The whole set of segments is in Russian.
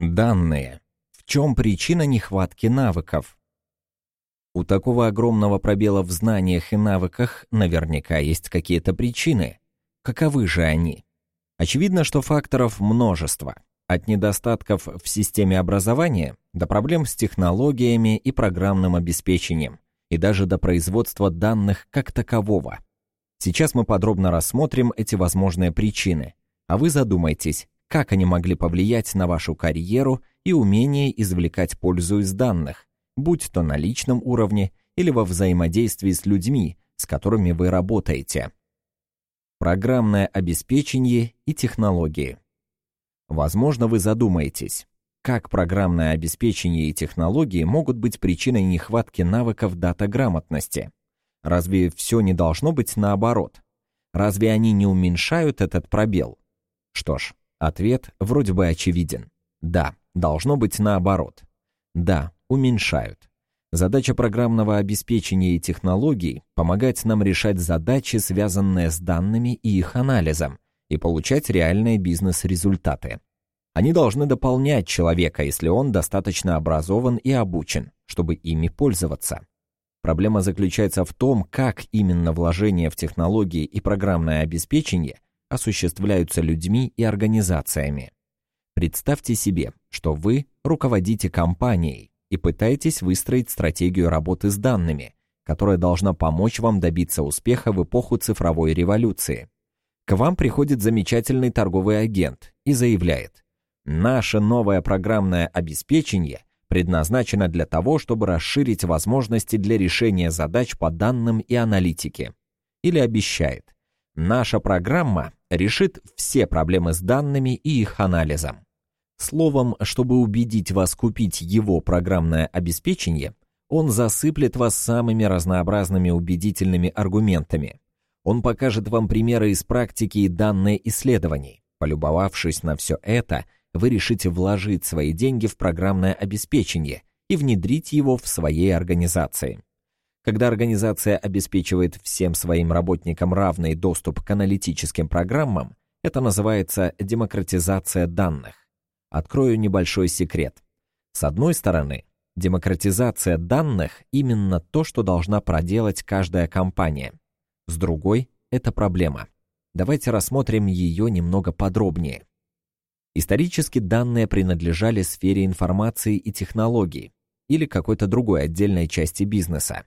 Данные. В чем причина нехватки навыков? У такого огромного пробела в знаниях и навыках наверняка есть какие-то причины. Каковы же они? Очевидно, что факторов множество. От недостатков в системе образования до проблем с технологиями и программным обеспечением, и даже до производства данных как такового. Сейчас мы подробно рассмотрим эти возможные причины, а вы задумайтесь, как они могли повлиять на вашу карьеру и умение извлекать пользу из данных, будь то на личном уровне или во взаимодействии с людьми, с которыми вы работаете. Программное обеспечение и технологии. Возможно, вы задумаетесь, как программное обеспечение и технологии могут быть причиной нехватки навыков датаграмотности. Разве все не должно быть наоборот? Разве они не уменьшают этот пробел? Что ж, Ответ вроде бы очевиден. Да, должно быть наоборот. Да, уменьшают. Задача программного обеспечения и технологий – помогать нам решать задачи, связанные с данными и их анализом, и получать реальные бизнес-результаты. Они должны дополнять человека, если он достаточно образован и обучен, чтобы ими пользоваться. Проблема заключается в том, как именно вложение в технологии и программное обеспечение осуществляются людьми и организациями. Представьте себе, что вы руководите компанией и пытаетесь выстроить стратегию работы с данными, которая должна помочь вам добиться успеха в эпоху цифровой революции. К вам приходит замечательный торговый агент и заявляет, «Наше новое программное обеспечение предназначено для того, чтобы расширить возможности для решения задач по данным и аналитике». Или обещает, «Наша программа решит все проблемы с данными и их анализом. Словом, чтобы убедить вас купить его программное обеспечение, он засыплет вас самыми разнообразными убедительными аргументами. Он покажет вам примеры из практики и данные исследований. Полюбовавшись на все это, вы решите вложить свои деньги в программное обеспечение и внедрить его в своей организации. Когда организация обеспечивает всем своим работникам равный доступ к аналитическим программам, это называется демократизация данных. Открою небольшой секрет. С одной стороны, демократизация данных именно то, что должна проделать каждая компания. С другой, это проблема. Давайте рассмотрим ее немного подробнее. Исторически данные принадлежали сфере информации и технологий или какой-то другой отдельной части бизнеса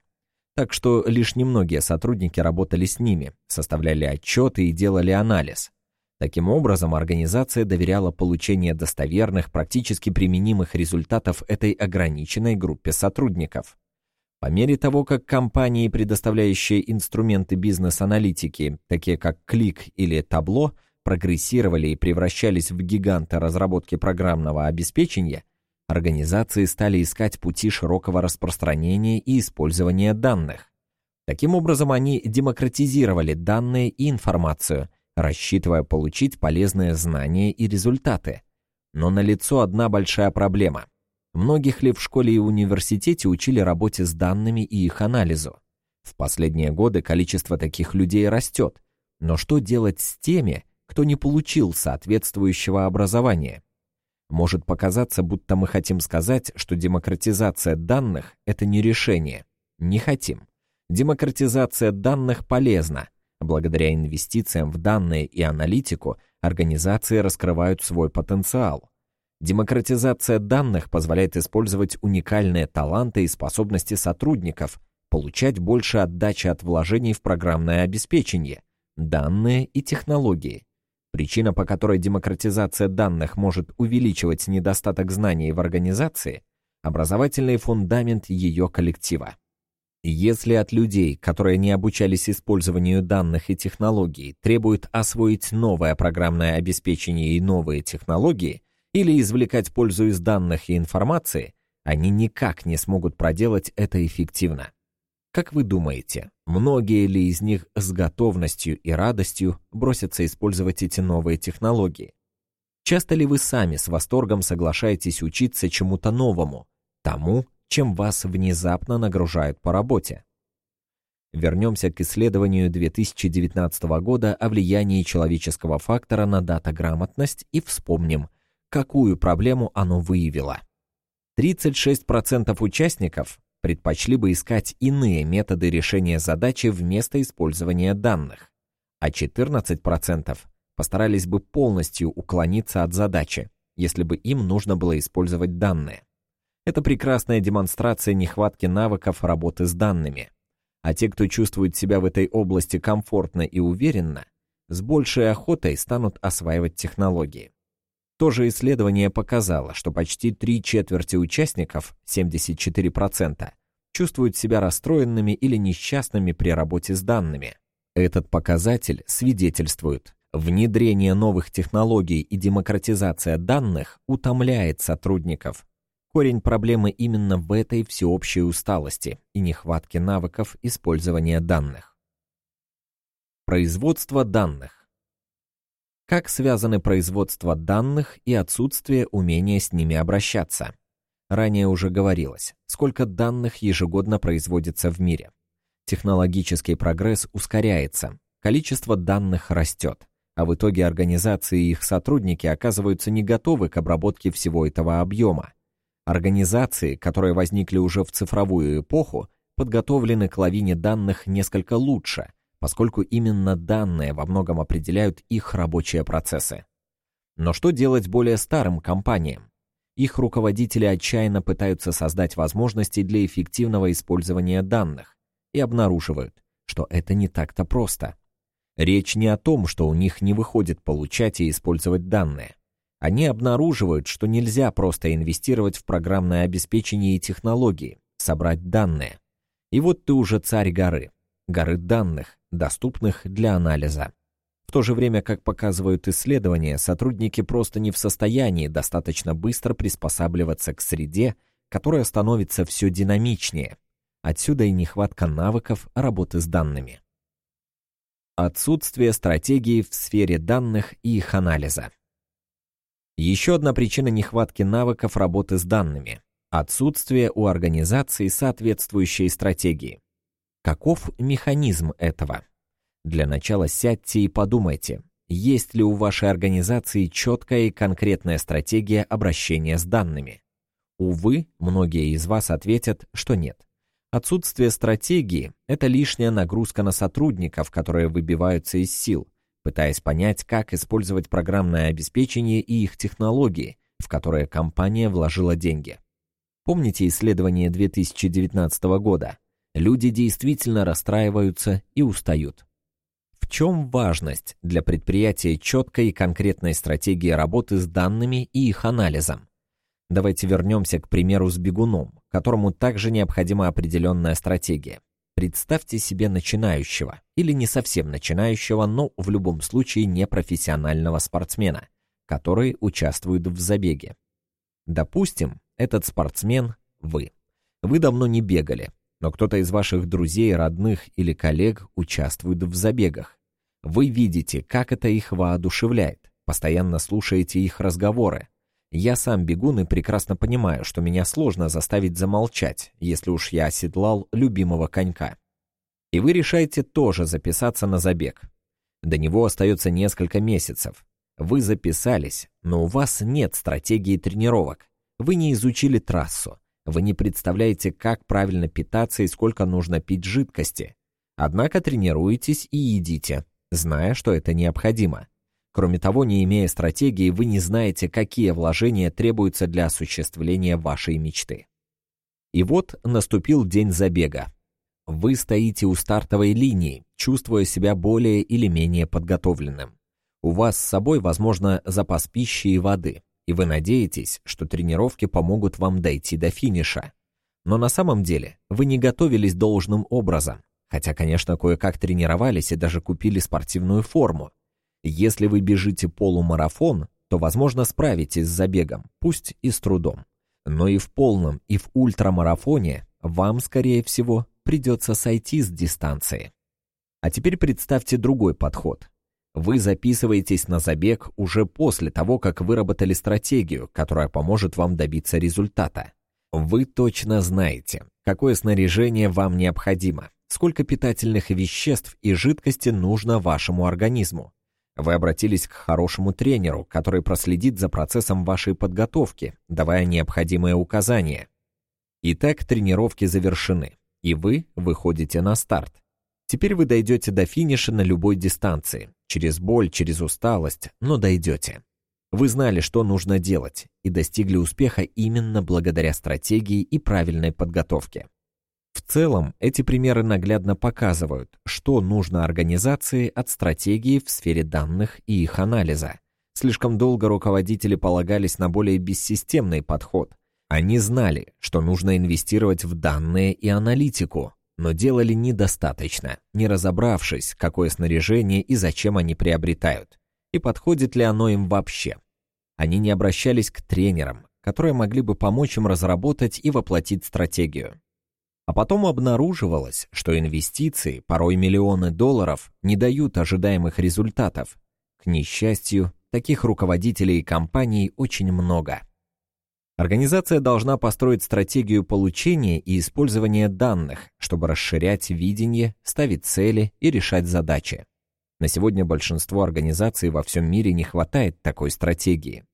так что лишь немногие сотрудники работали с ними, составляли отчеты и делали анализ. Таким образом, организация доверяла получение достоверных, практически применимых результатов этой ограниченной группе сотрудников. По мере того, как компании, предоставляющие инструменты бизнес-аналитики, такие как Клик или Табло, прогрессировали и превращались в гиганты разработки программного обеспечения, организации стали искать пути широкого распространения и использования данных. Таким образом, они демократизировали данные и информацию, рассчитывая получить полезные знания и результаты. Но налицо одна большая проблема. Многих ли в школе и университете учили работе с данными и их анализу? В последние годы количество таких людей растет. Но что делать с теми, кто не получил соответствующего образования? Может показаться, будто мы хотим сказать, что демократизация данных – это не решение. Не хотим. Демократизация данных полезна. Благодаря инвестициям в данные и аналитику организации раскрывают свой потенциал. Демократизация данных позволяет использовать уникальные таланты и способности сотрудников, получать больше отдачи от вложений в программное обеспечение, данные и технологии, Причина, по которой демократизация данных может увеличивать недостаток знаний в организации – образовательный фундамент ее коллектива. Если от людей, которые не обучались использованию данных и технологий, требуют освоить новое программное обеспечение и новые технологии или извлекать пользу из данных и информации, они никак не смогут проделать это эффективно. Как вы думаете, многие ли из них с готовностью и радостью бросятся использовать эти новые технологии? Часто ли вы сами с восторгом соглашаетесь учиться чему-то новому, тому, чем вас внезапно нагружают по работе? Вернемся к исследованию 2019 года о влиянии человеческого фактора на датаграмотность и вспомним, какую проблему оно выявило. 36% участников предпочли бы искать иные методы решения задачи вместо использования данных, а 14% постарались бы полностью уклониться от задачи, если бы им нужно было использовать данные. Это прекрасная демонстрация нехватки навыков работы с данными. А те, кто чувствует себя в этой области комфортно и уверенно, с большей охотой станут осваивать технологии. То же исследование показало, что почти три четверти участников, 74%, чувствуют себя расстроенными или несчастными при работе с данными. Этот показатель свидетельствует, внедрение новых технологий и демократизация данных утомляет сотрудников. Корень проблемы именно в этой всеобщей усталости и нехватке навыков использования данных. Производство данных. Как связаны производство данных и отсутствие умения с ними обращаться? Ранее уже говорилось, сколько данных ежегодно производится в мире. Технологический прогресс ускоряется, количество данных растет, а в итоге организации и их сотрудники оказываются не готовы к обработке всего этого объема. Организации, которые возникли уже в цифровую эпоху, подготовлены к лавине данных несколько лучше – поскольку именно данные во многом определяют их рабочие процессы. Но что делать более старым компаниям? Их руководители отчаянно пытаются создать возможности для эффективного использования данных и обнаруживают, что это не так-то просто. Речь не о том, что у них не выходит получать и использовать данные. Они обнаруживают, что нельзя просто инвестировать в программное обеспечение и технологии, собрать данные. И вот ты уже царь горы, горы данных, доступных для анализа. В то же время, как показывают исследования, сотрудники просто не в состоянии достаточно быстро приспосабливаться к среде, которая становится все динамичнее. Отсюда и нехватка навыков работы с данными. Отсутствие стратегии в сфере данных и их анализа. Еще одна причина нехватки навыков работы с данными – отсутствие у организации соответствующей стратегии. Каков механизм этого? Для начала сядьте и подумайте, есть ли у вашей организации четкая и конкретная стратегия обращения с данными. Увы, многие из вас ответят, что нет. Отсутствие стратегии – это лишняя нагрузка на сотрудников, которые выбиваются из сил, пытаясь понять, как использовать программное обеспечение и их технологии, в которые компания вложила деньги. Помните исследование 2019 года? Люди действительно расстраиваются и устают. В чем важность для предприятия четкой и конкретной стратегии работы с данными и их анализом? Давайте вернемся к примеру с бегуном, которому также необходима определенная стратегия. Представьте себе начинающего, или не совсем начинающего, но в любом случае непрофессионального спортсмена, который участвует в забеге. Допустим, этот спортсмен – вы. Вы давно не бегали, но кто-то из ваших друзей, родных или коллег участвует в забегах. Вы видите, как это их воодушевляет, постоянно слушаете их разговоры. Я сам бегун и прекрасно понимаю, что меня сложно заставить замолчать, если уж я оседлал любимого конька. И вы решаете тоже записаться на забег. До него остается несколько месяцев. Вы записались, но у вас нет стратегии тренировок. Вы не изучили трассу. Вы не представляете, как правильно питаться и сколько нужно пить жидкости. Однако тренируетесь и едите, зная, что это необходимо. Кроме того, не имея стратегии, вы не знаете, какие вложения требуются для осуществления вашей мечты. И вот наступил день забега. Вы стоите у стартовой линии, чувствуя себя более или менее подготовленным. У вас с собой, возможно, запас пищи и воды и вы надеетесь, что тренировки помогут вам дойти до финиша. Но на самом деле вы не готовились должным образом, хотя, конечно, кое-как тренировались и даже купили спортивную форму. Если вы бежите полумарафон, то, возможно, справитесь с забегом, пусть и с трудом. Но и в полном, и в ультрамарафоне вам, скорее всего, придется сойти с дистанции. А теперь представьте другой подход. Вы записываетесь на забег уже после того, как выработали стратегию, которая поможет вам добиться результата. Вы точно знаете, какое снаряжение вам необходимо, сколько питательных веществ и жидкости нужно вашему организму. Вы обратились к хорошему тренеру, который проследит за процессом вашей подготовки, давая необходимые указания. Итак, тренировки завершены, и вы выходите на старт. Теперь вы дойдете до финиша на любой дистанции. Через боль, через усталость, но дойдете. Вы знали, что нужно делать, и достигли успеха именно благодаря стратегии и правильной подготовке. В целом, эти примеры наглядно показывают, что нужно организации от стратегии в сфере данных и их анализа. Слишком долго руководители полагались на более бессистемный подход. Они знали, что нужно инвестировать в данные и аналитику, но делали недостаточно, не разобравшись, какое снаряжение и зачем они приобретают, и подходит ли оно им вообще. Они не обращались к тренерам, которые могли бы помочь им разработать и воплотить стратегию. А потом обнаруживалось, что инвестиции, порой миллионы долларов, не дают ожидаемых результатов. К несчастью, таких руководителей и компаний очень много. Организация должна построить стратегию получения и использования данных, чтобы расширять видение, ставить цели и решать задачи. На сегодня большинство организаций во всем мире не хватает такой стратегии.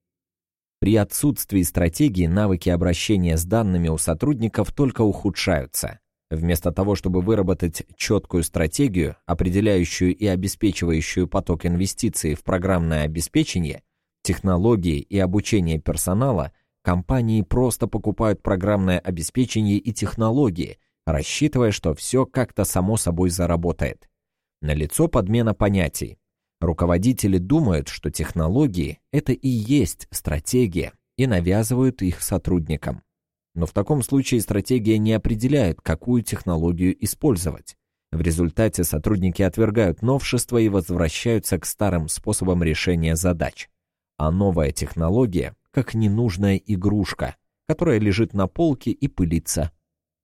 При отсутствии стратегии навыки обращения с данными у сотрудников только ухудшаются. Вместо того, чтобы выработать четкую стратегию, определяющую и обеспечивающую поток инвестиций в программное обеспечение, технологии и обучение персонала, компании просто покупают программное обеспечение и технологии, рассчитывая, что все как-то само собой заработает. Налицо подмена понятий. Руководители думают, что технологии — это и есть стратегия, и навязывают их сотрудникам. Но в таком случае стратегия не определяет, какую технологию использовать. В результате сотрудники отвергают новшества и возвращаются к старым способам решения задач. А новая технология как ненужная игрушка, которая лежит на полке и пылится.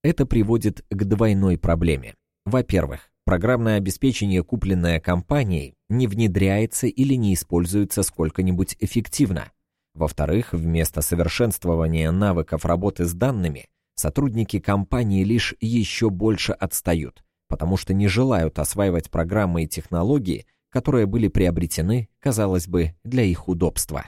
Это приводит к двойной проблеме. Во-первых, программное обеспечение, купленное компанией, не внедряется или не используется сколько-нибудь эффективно. Во-вторых, вместо совершенствования навыков работы с данными, сотрудники компании лишь еще больше отстают, потому что не желают осваивать программы и технологии, которые были приобретены, казалось бы, для их удобства.